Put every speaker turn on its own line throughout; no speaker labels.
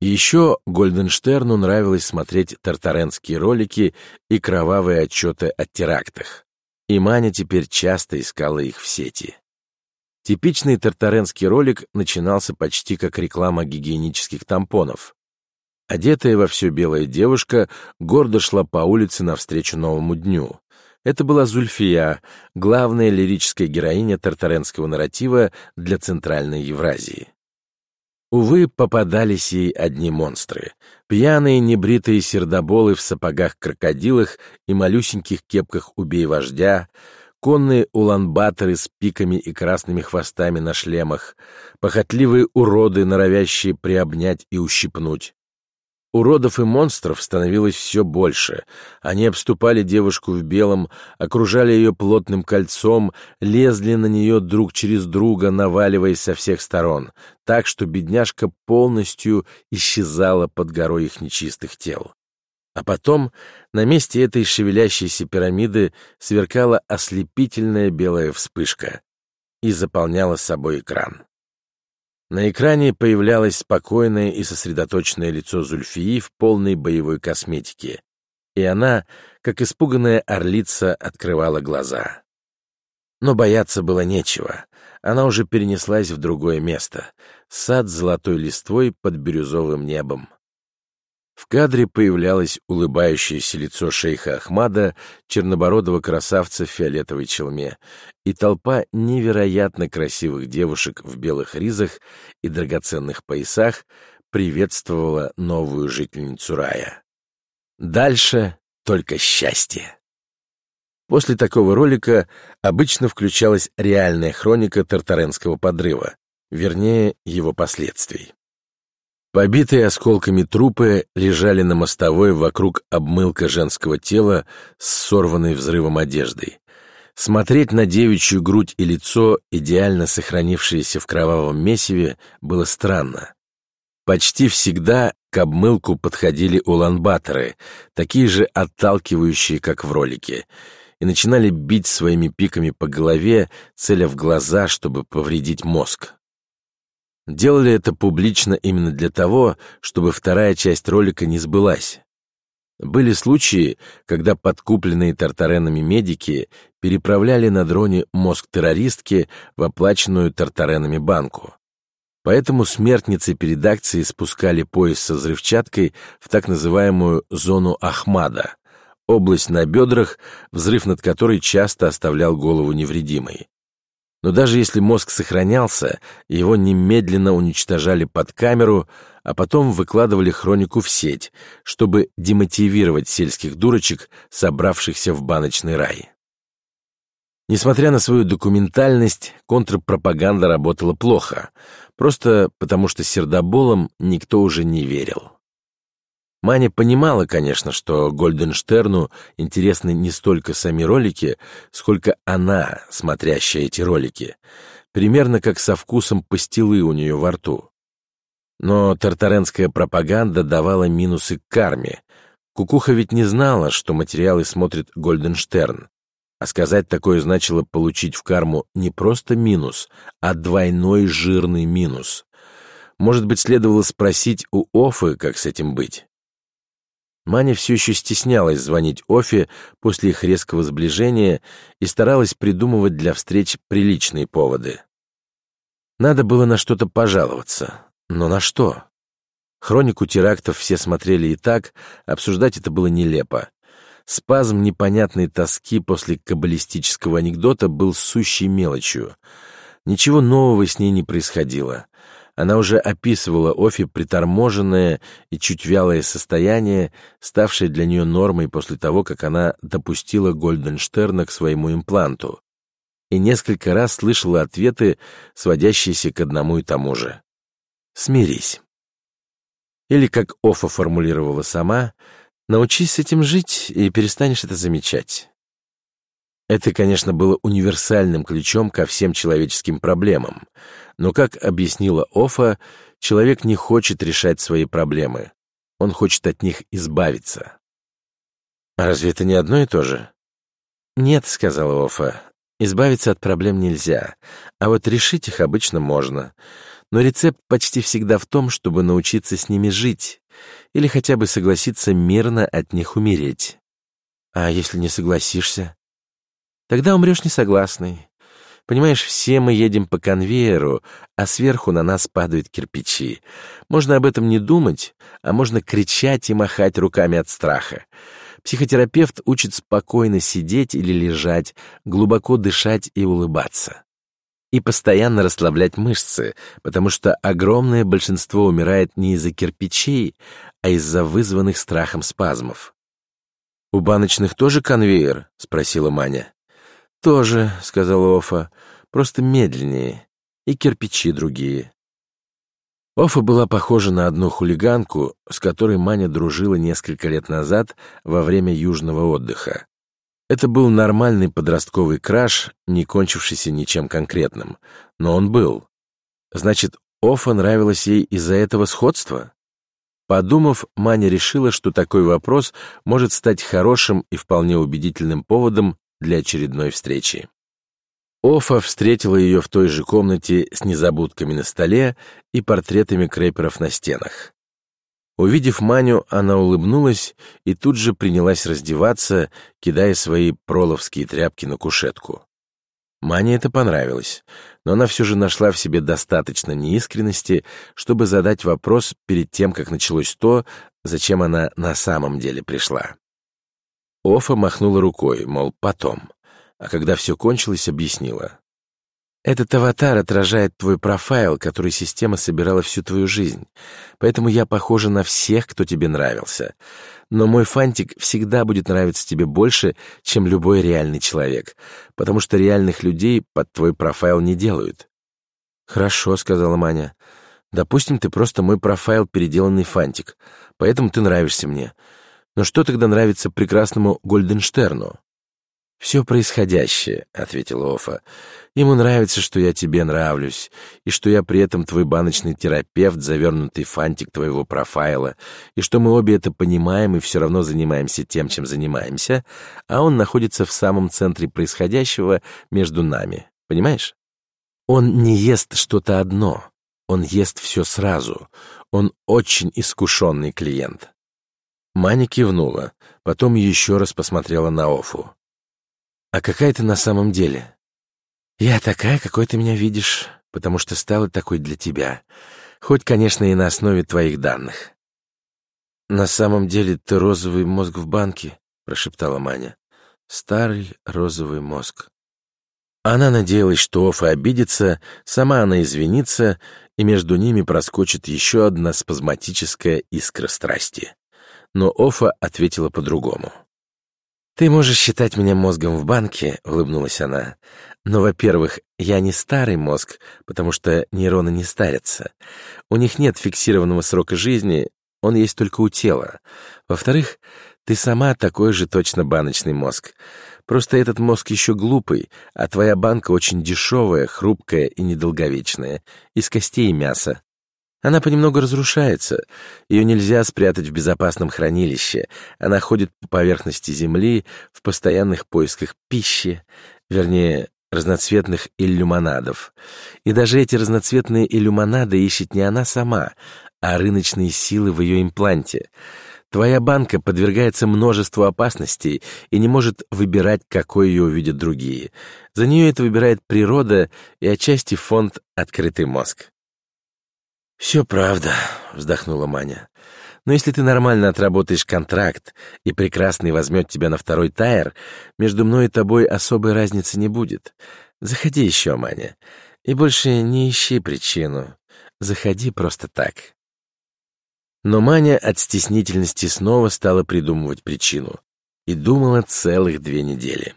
Еще Гольденштерну нравилось смотреть тартаренские ролики и кровавые отчеты о терактах. И Маня теперь часто искала их в сети. Типичный тартаренский ролик начинался почти как реклама гигиенических тампонов. Одетая во все белая девушка гордо шла по улице навстречу новому дню. Это была Зульфия, главная лирическая героиня тартаренского нарратива для Центральной Евразии. Увы, попадались ей одни монстры. Пьяные, небритые сердоболы в сапогах-крокодилах и малюсеньких кепках «Убей вождя», конные уланбаторы с пиками и красными хвостами на шлемах, похотливые уроды, норовящие приобнять и ущипнуть. Уродов и монстров становилось все больше. Они обступали девушку в белом, окружали ее плотным кольцом, лезли на нее друг через друга, наваливаясь со всех сторон, так что бедняжка полностью исчезала под горой их нечистых тел. А потом на месте этой шевелящейся пирамиды сверкала ослепительная белая вспышка и заполняла собой экран. На экране появлялось спокойное и сосредоточенное лицо Зульфии в полной боевой косметике, и она, как испуганная орлица, открывала глаза. Но бояться было нечего. Она уже перенеслась в другое место — сад с золотой листвой под бирюзовым небом. В кадре появлялось улыбающееся лицо шейха Ахмада, чернобородого красавца в фиолетовой челме, и толпа невероятно красивых девушек в белых ризах и драгоценных поясах приветствовала новую жительницу рая. Дальше только счастье. После такого ролика обычно включалась реальная хроника тартаренского подрыва, вернее, его последствий. Побитые осколками трупы лежали на мостовой вокруг обмылка женского тела с сорванной взрывом одеждой. Смотреть на девичью грудь и лицо, идеально сохранившиеся в кровавом месиве, было странно. Почти всегда к обмылку подходили уланбаторы, такие же отталкивающие, как в ролике, и начинали бить своими пиками по голове, целя в глаза, чтобы повредить мозг. Делали это публично именно для того, чтобы вторая часть ролика не сбылась. Были случаи, когда подкупленные тартаренами медики переправляли на дроне мозг террористки в оплаченную тартаренами банку. Поэтому смертницы перед акцией спускали пояс со взрывчаткой в так называемую «зону Ахмада», область на бедрах, взрыв над которой часто оставлял голову невредимой. Но даже если мозг сохранялся, его немедленно уничтожали под камеру, а потом выкладывали хронику в сеть, чтобы демотивировать сельских дурочек, собравшихся в баночный рай. Несмотря на свою документальность, контрпропаганда работала плохо, просто потому что сердоболам никто уже не верил. Маня понимала, конечно, что Гольденштерну интересны не столько сами ролики, сколько она, смотрящая эти ролики, примерно как со вкусом пастилы у нее во рту. Но тартаренская пропаганда давала минусы к карме. Кукуха ведь не знала, что материалы смотрит Гольденштерн. А сказать такое значило получить в карму не просто минус, а двойной жирный минус. Может быть, следовало спросить у Офы, как с этим быть. Маня все еще стеснялась звонить Офе после их резкого сближения и старалась придумывать для встреч приличные поводы. Надо было на что-то пожаловаться. Но на что? Хронику терактов все смотрели и так, обсуждать это было нелепо. Спазм непонятной тоски после каббалистического анекдота был сущей мелочью. Ничего нового с ней не происходило. Она уже описывала Офи приторможенное и чуть вялое состояние, ставшее для нее нормой после того, как она допустила Гольденштерна к своему импланту, и несколько раз слышала ответы, сводящиеся к одному и тому же. «Смирись». Или, как Офа формулировала сама, «научись с этим жить и перестанешь это замечать». Это, конечно, было универсальным ключом ко всем человеческим проблемам, но, как объяснила Офа, человек не хочет решать свои проблемы, он хочет от них избавиться. А разве это не одно и то же? «Нет», — сказала Офа, — «избавиться от проблем нельзя, а вот решить их обычно можно. но рецепт почти всегда в том, чтобы научиться с ними жить или хотя бы согласиться мирно от них умереть. А если не согласишься? Тогда умрешь несогласный. Понимаешь, все мы едем по конвейеру, а сверху на нас падают кирпичи. Можно об этом не думать, а можно кричать и махать руками от страха. Психотерапевт учит спокойно сидеть или лежать, глубоко дышать и улыбаться. И постоянно расслаблять мышцы, потому что огромное большинство умирает не из-за кирпичей, а из-за вызванных страхом спазмов. «У баночных тоже конвейер?» — спросила Маня. «Тоже», — сказала Офа, — «просто медленнее. И кирпичи другие». Офа была похожа на одну хулиганку, с которой Маня дружила несколько лет назад во время южного отдыха. Это был нормальный подростковый краж, не кончившийся ничем конкретным, но он был. Значит, Офа нравилась ей из-за этого сходства? Подумав, Маня решила, что такой вопрос может стать хорошим и вполне убедительным поводом для очередной встречи. Офа встретила ее в той же комнате с незабудками на столе и портретами крэперов на стенах. Увидев Маню, она улыбнулась и тут же принялась раздеваться, кидая свои проловские тряпки на кушетку. Мане это понравилось, но она все же нашла в себе достаточно неискренности, чтобы задать вопрос перед тем, как началось то, зачем она на самом деле пришла. Офа махнула рукой, мол, потом, а когда все кончилось, объяснила. Этот аватар отражает твой профайл, который система собирала всю твою жизнь. Поэтому я похожа на всех, кто тебе нравился. Но мой фантик всегда будет нравиться тебе больше, чем любой реальный человек, потому что реальных людей под твой профайл не делают. «Хорошо», — сказала Маня. «Допустим, ты просто мой профайл переделанный фантик, поэтому ты нравишься мне. Но что тогда нравится прекрасному Гольденштерну? «Все происходящее», — ответила Офа. «Ему нравится, что я тебе нравлюсь, и что я при этом твой баночный терапевт, завернутый фантик твоего профайла, и что мы обе это понимаем и все равно занимаемся тем, чем занимаемся, а он находится в самом центре происходящего между нами. Понимаешь? Он не ест что-то одно, он ест все сразу. Он очень искушенный клиент». Маня кивнула, потом еще раз посмотрела на Офу. «А какая ты на самом деле?» «Я такая, какой ты меня видишь, потому что стала такой для тебя, хоть, конечно, и на основе твоих данных». «На самом деле ты розовый мозг в банке», — прошептала Маня. «Старый розовый мозг». Она надеялась, что Офа обидится, сама она извинится, и между ними проскочит еще одна спазматическая искра страсти но Офа ответила по-другому. «Ты можешь считать меня мозгом в банке», — улыбнулась она. «Но, во-первых, я не старый мозг, потому что нейроны не старятся. У них нет фиксированного срока жизни, он есть только у тела. Во-вторых, ты сама такой же точно баночный мозг. Просто этот мозг еще глупый, а твоя банка очень дешевая, хрупкая и недолговечная, из костей и мяса. Она понемногу разрушается. Ее нельзя спрятать в безопасном хранилище. Она ходит по поверхности Земли в постоянных поисках пищи, вернее, разноцветных иллюмонадов. И даже эти разноцветные иллюмонады ищет не она сама, а рыночные силы в ее импланте. Твоя банка подвергается множеству опасностей и не может выбирать, какой ее увидят другие. За нее это выбирает природа и отчасти фонд «Открытый мозг». «Все правда», — вздохнула Маня. «Но если ты нормально отработаешь контракт, и прекрасный возьмет тебя на второй тайр, между мной и тобой особой разницы не будет. Заходи еще, Маня, и больше не ищи причину. Заходи просто так». Но Маня от стеснительности снова стала придумывать причину и думала целых две недели.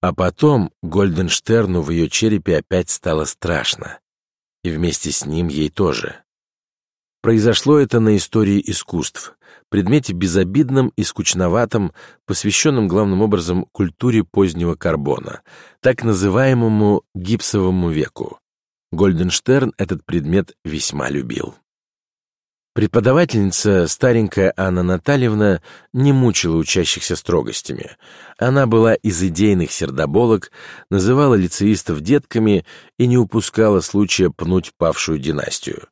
А потом Гольденштерну в ее черепе опять стало страшно и вместе с ним ей тоже. Произошло это на истории искусств, предмете безобидном и скучноватом, посвященном главным образом культуре позднего карбона, так называемому гипсовому веку. Гольденштерн этот предмет весьма любил. Преподавательница, старенькая Анна Натальевна, не мучила учащихся строгостями. Она была из идейных сердоболок, называла лицеистов детками и не упускала случая пнуть павшую династию.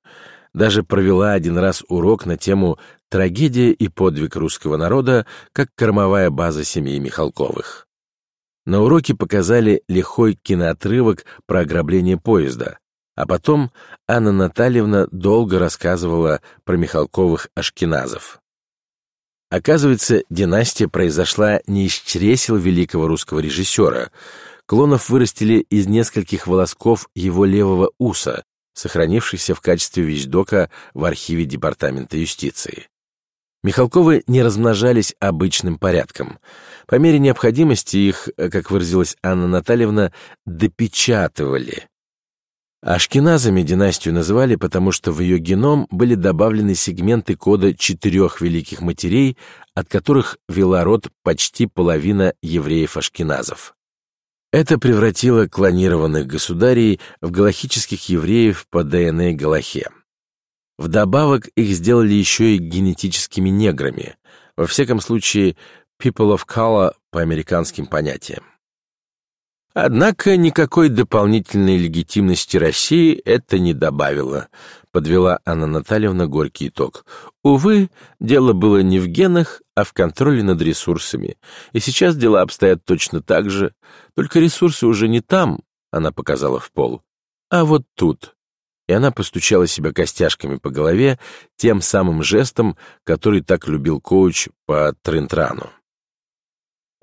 Даже провела один раз урок на тему «Трагедия и подвиг русского народа как кормовая база семьи Михалковых». На уроке показали лихой киноотрывок про ограбление поезда, а потом Анна Натальевна долго рассказывала про Михалковых ашкеназов. Оказывается, династия произошла не из чресел великого русского режиссера. Клонов вырастили из нескольких волосков его левого уса, сохранившихся в качестве вещдока в архиве Департамента юстиции. Михалковы не размножались обычным порядком. По мере необходимости их, как выразилась Анна Натальевна, допечатывали, Ашкеназами династию называли, потому что в ее геном были добавлены сегменты кода четырех великих матерей, от которых вела род почти половина евреев-ашкеназов. Это превратило клонированных государей в галахических евреев по ДНК Галахе. Вдобавок их сделали еще и генетическими неграми, во всяком случае people of color по американским понятиям. Однако никакой дополнительной легитимности России это не добавило, подвела Анна Натальевна горький итог. Увы, дело было не в генах, а в контроле над ресурсами. И сейчас дела обстоят точно так же, только ресурсы уже не там, она показала в пол, а вот тут. И она постучала себя костяшками по голове тем самым жестом, который так любил коуч по Трентрану.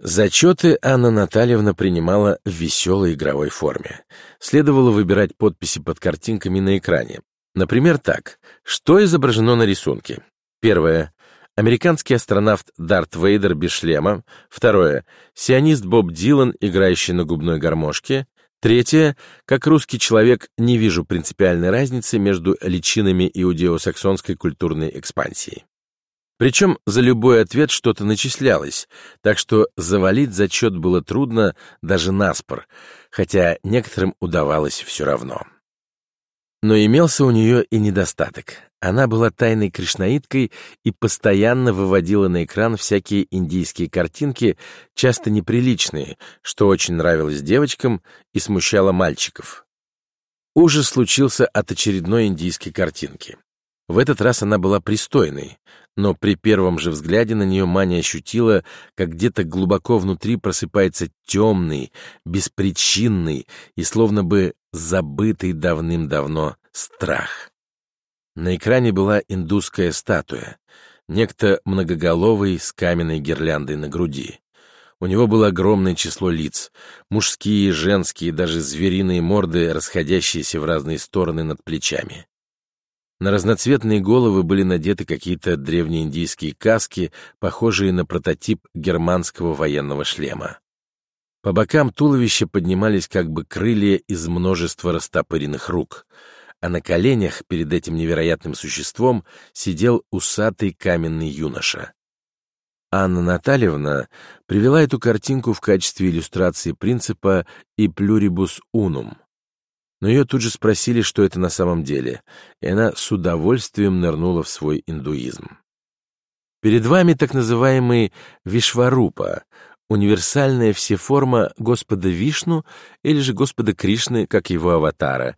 Зачеты Анна Натальевна принимала в веселой игровой форме. Следовало выбирать подписи под картинками на экране. Например, так. Что изображено на рисунке? Первое. Американский астронавт Дарт Вейдер без шлема. Второе. Сионист Боб Дилан, играющий на губной гармошке. Третье. Как русский человек не вижу принципиальной разницы между личинами иудео-саксонской культурной экспансии. Причем за любой ответ что-то начислялось, так что завалить зачет было трудно даже наспор, хотя некоторым удавалось все равно. Но имелся у нее и недостаток. Она была тайной кришнаиткой и постоянно выводила на экран всякие индийские картинки, часто неприличные, что очень нравилось девочкам и смущало мальчиков. Ужас случился от очередной индийской картинки. В этот раз она была пристойной, но при первом же взгляде на нее Маня ощутила, как где-то глубоко внутри просыпается темный, беспричинный и словно бы забытый давным-давно страх. На экране была индусская статуя, некто многоголовый с каменной гирляндой на груди. У него было огромное число лиц, мужские, женские, даже звериные морды, расходящиеся в разные стороны над плечами. На разноцветные головы были надеты какие-то древнеиндийские каски, похожие на прототип германского военного шлема. По бокам туловища поднимались как бы крылья из множества растопыренных рук, а на коленях перед этим невероятным существом сидел усатый каменный юноша. Анна Натальевна привела эту картинку в качестве иллюстрации принципа «и pluribus unum», но ее тут же спросили, что это на самом деле, и она с удовольствием нырнула в свой индуизм. Перед вами так называемый Вишварупа, универсальная всеформа Господа Вишну или же Господа Кришны, как его аватара.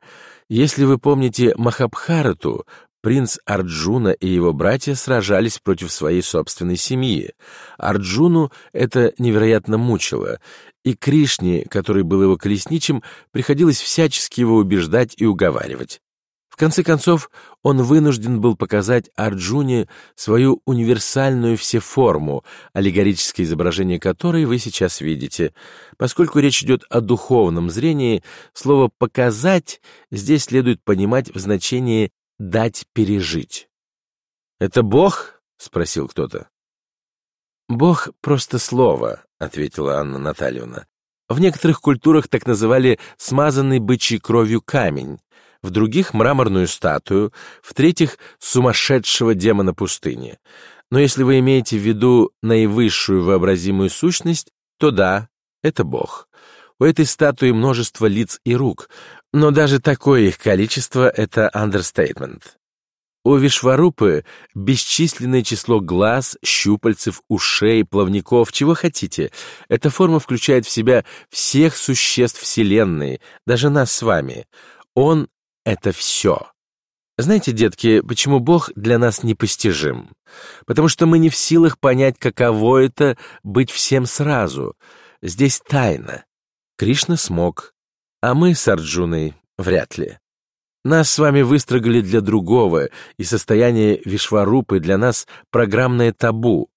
Если вы помните Махабхарату, принц Арджуна и его братья сражались против своей собственной семьи. Арджуну это невероятно мучило, и Кришне, который был его колесничем, приходилось всячески его убеждать и уговаривать. В конце концов, он вынужден был показать Арджуне свою универсальную всеформу, аллегорическое изображение которой вы сейчас видите. Поскольку речь идет о духовном зрении, слово «показать» здесь следует понимать в значении «дать пережить». «Это Бог?» — спросил кто-то. «Бог — просто слово», — ответила Анна Натальевна. «В некоторых культурах так называли смазанный бычьей кровью камень, в других — мраморную статую, в-третьих — сумасшедшего демона пустыни. Но если вы имеете в виду наивысшую вообразимую сущность, то да, это Бог. У этой статуи множество лиц и рук, но даже такое их количество — это андерстейтмент. У Вишварупы бесчисленное число глаз, щупальцев, ушей, плавников, чего хотите. Эта форма включает в себя всех существ Вселенной, даже нас с вами. Он — это все. Знаете, детки, почему Бог для нас непостижим? Потому что мы не в силах понять, каково это быть всем сразу. Здесь тайна. Кришна смог, а мы с Арджуной вряд ли. Нас с вами выстрогали для другого, и состояние Вишварупы для нас программное табу.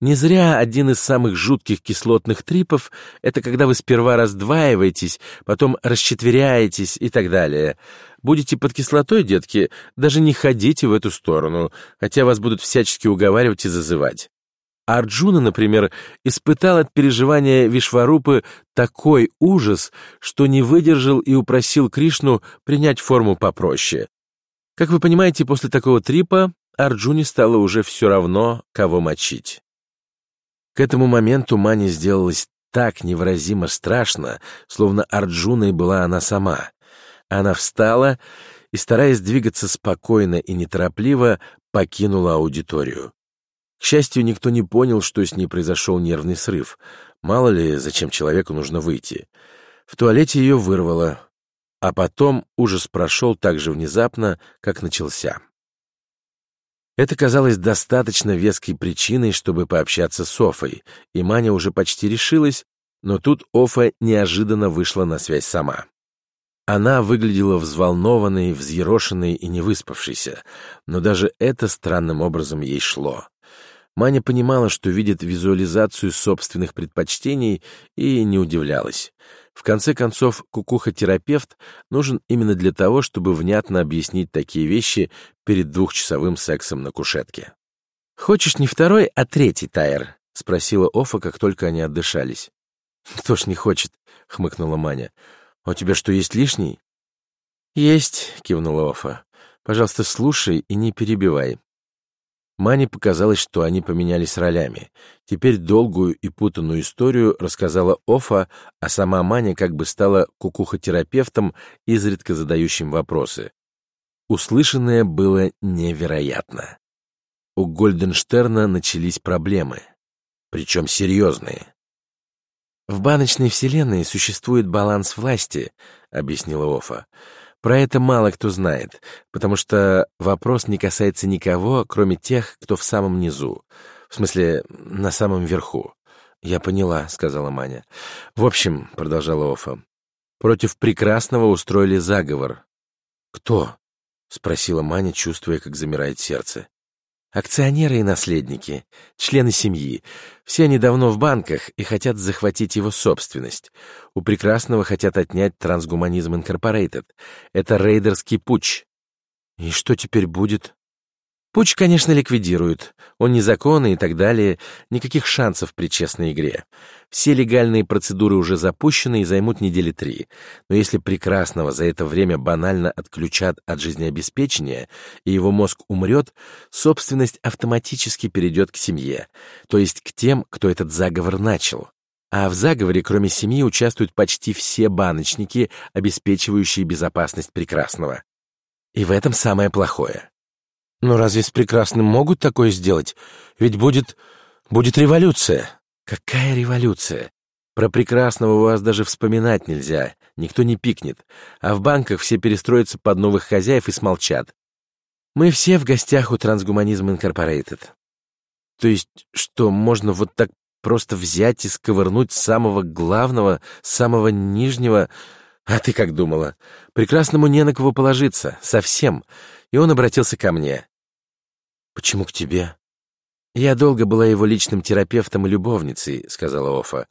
Не зря один из самых жутких кислотных трипов — это когда вы сперва раздваиваетесь, потом расчетверяетесь и так далее. Будете под кислотой, детки, даже не ходите в эту сторону, хотя вас будут всячески уговаривать и зазывать. Арджуна, например, испытал от переживания Вишварупы такой ужас, что не выдержал и упросил Кришну принять форму попроще. Как вы понимаете, после такого трипа Арджуне стало уже все равно, кого мочить. К этому моменту Мане сделалось так невыразимо страшно, словно Арджуной была она сама. Она встала и, стараясь двигаться спокойно и неторопливо, покинула аудиторию. К счастью, никто не понял, что с ней произошел нервный срыв. Мало ли, зачем человеку нужно выйти. В туалете ее вырвало, а потом ужас прошел так же внезапно, как начался. Это казалось достаточно веской причиной, чтобы пообщаться с Офой, и Маня уже почти решилась, но тут Офа неожиданно вышла на связь сама. Она выглядела взволнованной, взъерошенной и невыспавшейся, но даже это странным образом ей шло. Маня понимала, что видит визуализацию собственных предпочтений и не удивлялась. В конце концов, кукуха-терапевт нужен именно для того, чтобы внятно объяснить такие вещи перед двухчасовым сексом на кушетке. «Хочешь не второй, а третий тайр?» — спросила Офа, как только они отдышались. «Кто ж не хочет?» — хмыкнула Маня. «А «У тебя что, есть лишний?» «Есть», — кивнула Офа. «Пожалуйста, слушай и не перебивай. Мане показалось, что они поменялись ролями. Теперь долгую и путанную историю рассказала Офа, а сама Маня как бы стала кукухотерапевтом, изредка задающим вопросы. Услышанное было невероятно. У Гольденштерна начались проблемы, причем серьезные. «В баночной вселенной существует баланс власти», — объяснила Офа. Про это мало кто знает, потому что вопрос не касается никого, кроме тех, кто в самом низу. В смысле, на самом верху. «Я поняла», — сказала Маня. «В общем», — продолжала Офа, — «против прекрасного устроили заговор». «Кто?» — спросила Маня, чувствуя, как замирает сердце. Акционеры и наследники, члены семьи, все они давно в банках и хотят захватить его собственность. У прекрасного хотят отнять Трансгуманизм Инкорпорейтед. Это рейдерский путь. И что теперь будет? Пуч, конечно, ликвидируют. Он незаконный и так далее. Никаких шансов при честной игре. Все легальные процедуры уже запущены и займут недели три. Но если прекрасного за это время банально отключат от жизнеобеспечения, и его мозг умрет, собственность автоматически перейдет к семье, то есть к тем, кто этот заговор начал. А в заговоре, кроме семьи, участвуют почти все баночники, обеспечивающие безопасность прекрасного. И в этом самое плохое. Но разве с прекрасным могут такое сделать? Ведь будет... будет революция. Какая революция? Про прекрасного у вас даже вспоминать нельзя, никто не пикнет, а в банках все перестроятся под новых хозяев и смолчат. Мы все в гостях у Трансгуманизм Инкорпорейтед. То есть, что можно вот так просто взять и сковырнуть самого главного, самого нижнего... А ты как думала? Прекрасному не на кого положиться, совсем. И он обратился ко мне. «Почему к тебе?» «Я долго была его личным терапевтом и любовницей», — сказала Офа.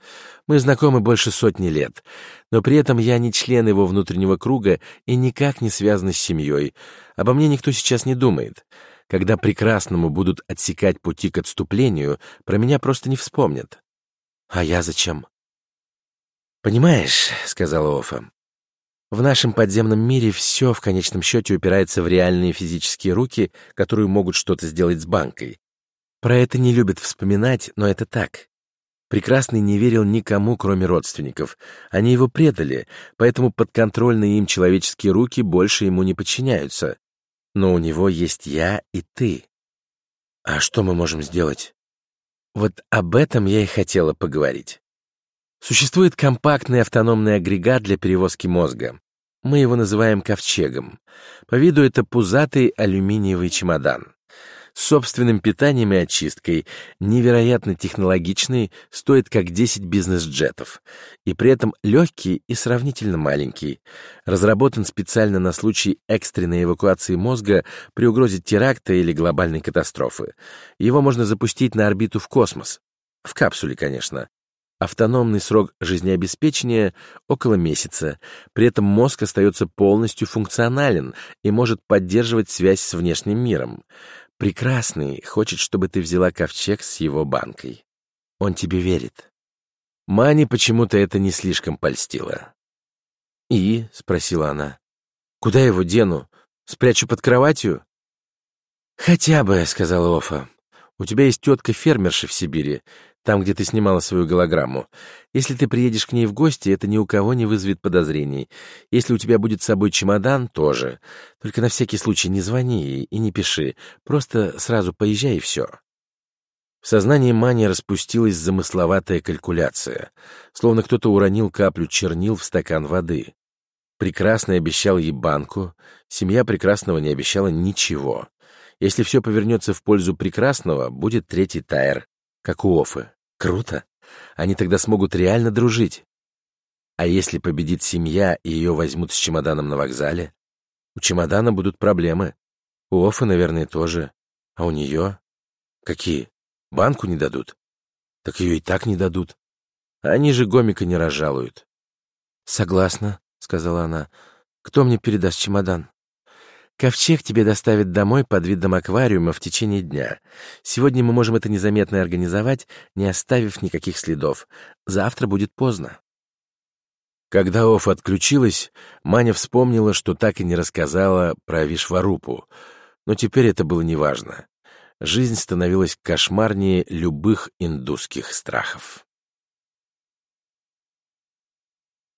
«Мы знакомы больше сотни лет, но при этом я не член его внутреннего круга и никак не связана с семьей. Обо мне никто сейчас не думает. Когда прекрасному будут отсекать пути к отступлению, про меня просто не вспомнят. А я зачем?» «Понимаешь», — сказала Офа, в нашем подземном мире все в конечном счете упирается в реальные физические руки, которые могут что-то сделать с банкой. Про это не любят вспоминать, но это так. Прекрасный не верил никому, кроме родственников. Они его предали, поэтому подконтрольные им человеческие руки больше ему не подчиняются. Но у него есть я и ты. А что мы можем сделать? Вот об этом я и хотела поговорить. Существует компактный автономный агрегат для перевозки мозга. Мы его называем ковчегом. По виду это пузатый алюминиевый чемодан. С собственным питанием и очисткой, невероятно технологичный, стоит как 10 бизнес-джетов. И при этом легкий и сравнительно маленький. Разработан специально на случай экстренной эвакуации мозга при угрозе теракта или глобальной катастрофы. Его можно запустить на орбиту в космос. В капсуле, конечно. Автономный срок жизнеобеспечения — около месяца. При этом мозг остается полностью функционален и может поддерживать связь с внешним миром. Прекрасный хочет, чтобы ты взяла ковчег с его банкой. Он тебе верит. Мане почему-то это не слишком польстило. «И?» — спросила она. «Куда его дену? Спрячу под кроватью?» «Хотя бы», — сказала Офа. «У тебя есть тетка-фермерша в Сибири там, где ты снимала свою голограмму. Если ты приедешь к ней в гости, это ни у кого не вызовет подозрений. Если у тебя будет с собой чемодан, тоже. Только на всякий случай не звони ей и не пиши. Просто сразу поезжай и все. В сознании Мани распустилась замысловатая калькуляция, словно кто-то уронил каплю чернил в стакан воды. Прекрасный обещал ей банку, семья Прекрасного не обещала ничего. Если все повернется в пользу Прекрасного, будет третий тайр, как у Офы. Круто. Они тогда смогут реально дружить. А если победит семья и ее возьмут с чемоданом на вокзале? У чемодана будут проблемы. У Офы, наверное, тоже. А у нее? Какие? Банку не дадут? Так ее и так не дадут. Они же гомика не разжалуют. «Согласна», — сказала она. «Кто мне передаст чемодан?» Ковчег тебе доставят домой под видом аквариума в течение дня. Сегодня мы можем это незаметно организовать, не оставив никаких следов. Завтра будет поздно. Когда Оф отключилась, Маня вспомнила, что так и не рассказала про Вишварупу. Но теперь это было неважно. Жизнь становилась кошмарнее любых индусских страхов.